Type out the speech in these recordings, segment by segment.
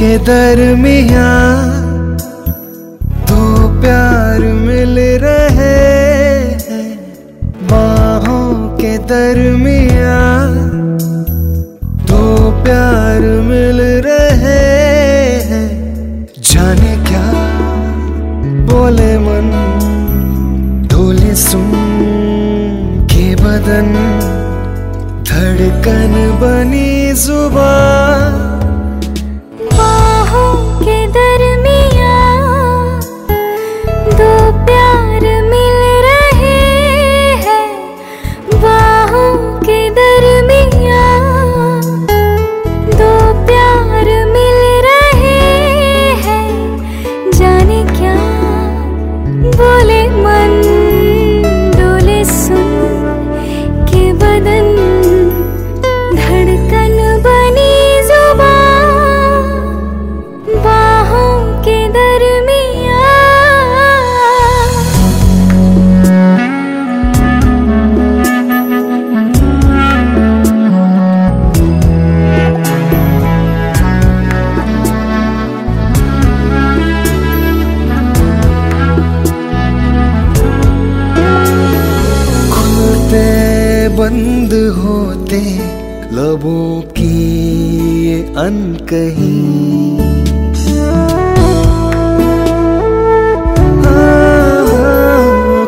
दरमिया दो प्यार मिल रहे बाहों के दरमिया दो प्यार मिल रहे जाने क्या बोले मन डोले सुन के बदन, धड़कन बनी ज़ुबान। बंद होते लबों की ये अनकही।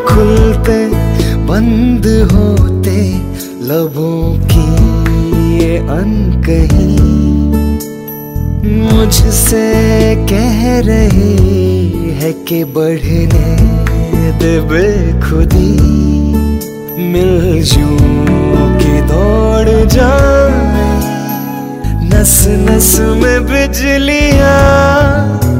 खुलते बंद होते लबों की ये अनकही। मुझसे कह रही है कि बढ़ने दे बेखुदी मिलजूं नस नस में बिजलियाँ।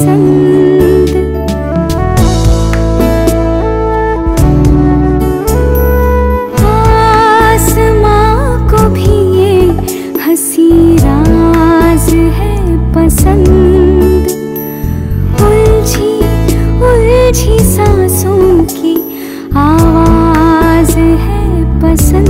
पसंद। आसमां को भी ये हँसी राज है पसंद। उलझी उलझी सांसों की आवाज़ है पसंद।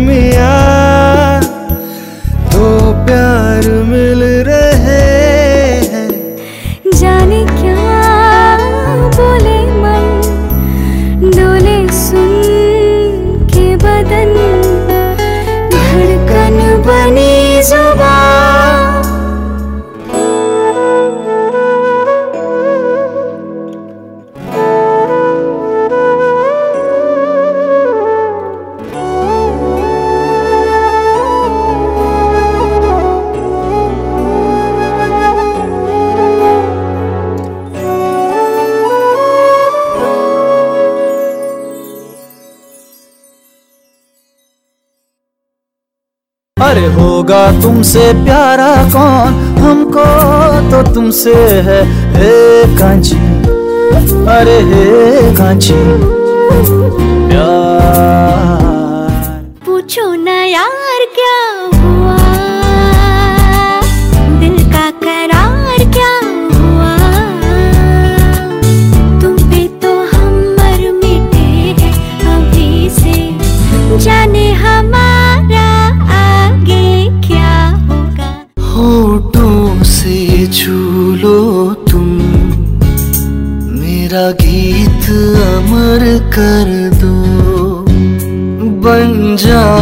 अरे होगा तुमसे प्यारा कौन? हमको तो तुमसे है हे कांची। अरे हे कांची। बन